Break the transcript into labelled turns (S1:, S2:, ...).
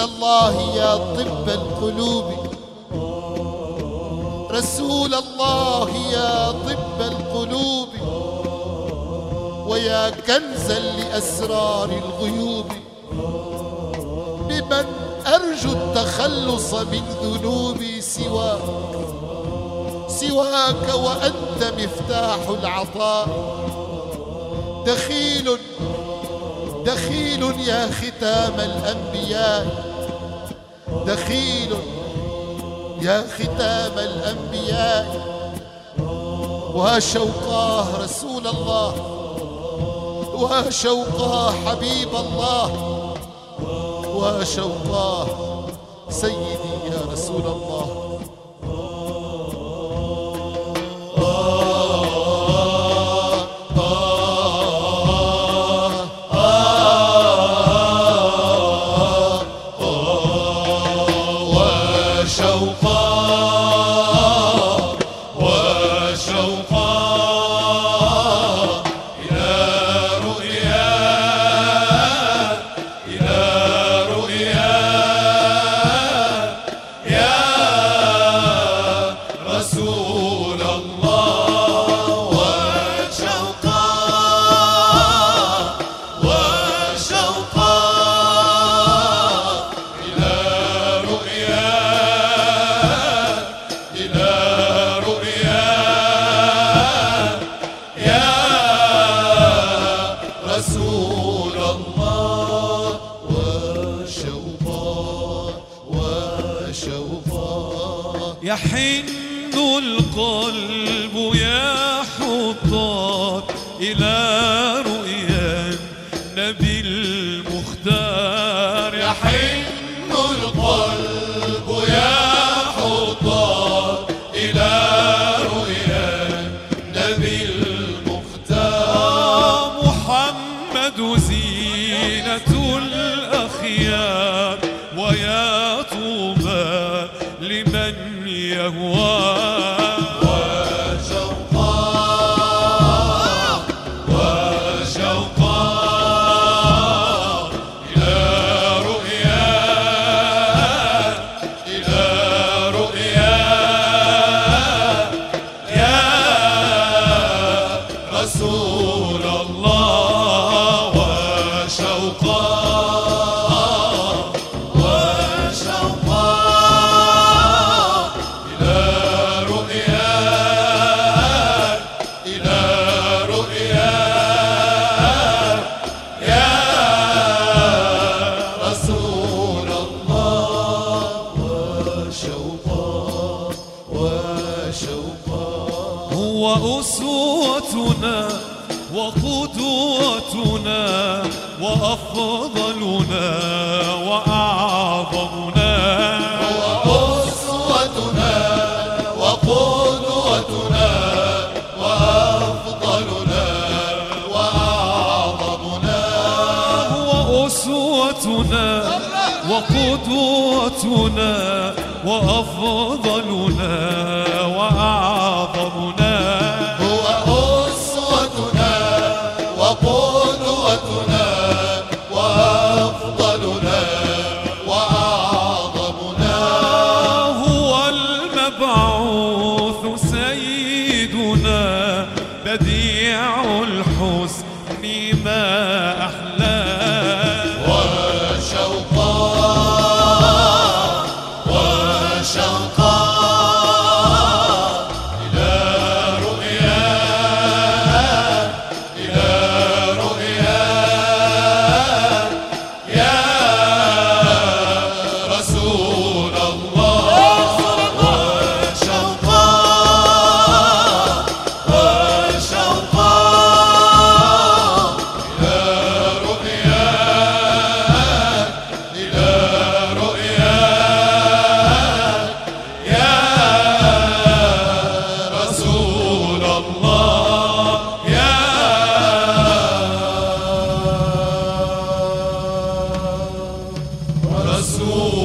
S1: الله يا طب القلوب. رسول الله يا طب القلوب. ويا كنزا لأسرار الغيوب. بمن أرجو التخلص من ذنوبي سواك. سواك وأنت مفتاح العطاء. دخيل دخيل يا ختام الأنبياء. دخيل يا ختام الأنبياء. وشوقاه رسول الله. وشوقاه حبيب الله. وشوقاه سيدي يا رسول الله.
S2: يحن القلب يا حطار إلى رؤيا النبي المختار.
S1: يحن القلب يا حطار إلى رؤيا النبي المختار.
S2: محمد زينة الأخيار ويا لمن
S1: وشوقا وشوقا إلى رؤيا إلى رؤيا يا رسول
S2: هو أسوتنا وقدوتنا وأفضلنا وأعظمنا.
S1: أسوتنا وقدوتنا وأفضلنا وأعظمنا.
S2: هو أسوتنا وقدوتنا وأفضلنا وأعظمنا
S1: هو أسوتنا وقدوتنا وأفضلنا وأعظمنا.
S2: هو المبعوث سيدنا بديع الحسن ما So.